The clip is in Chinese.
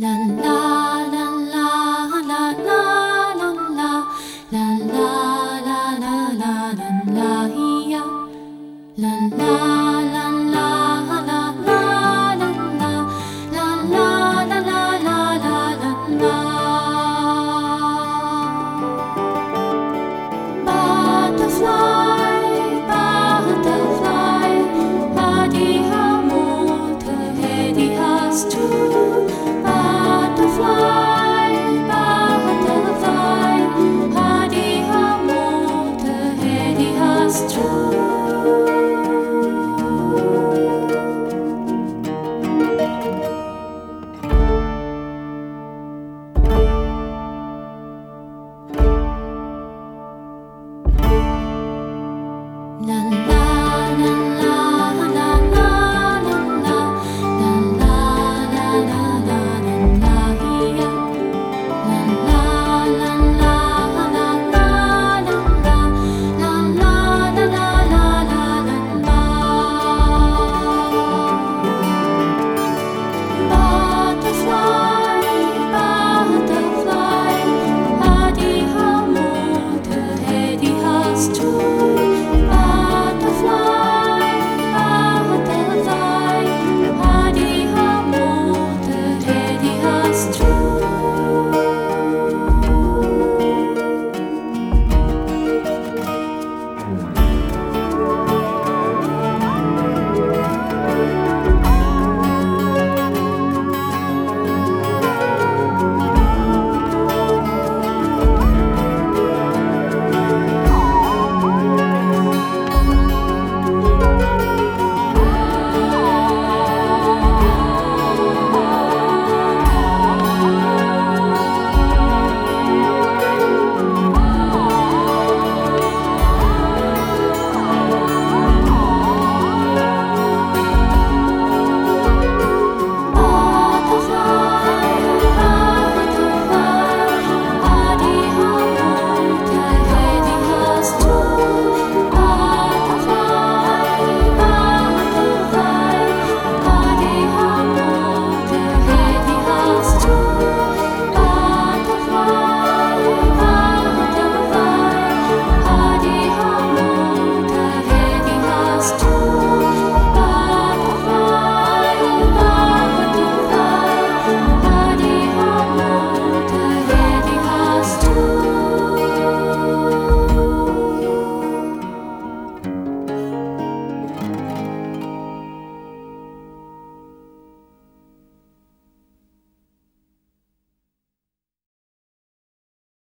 啦啦。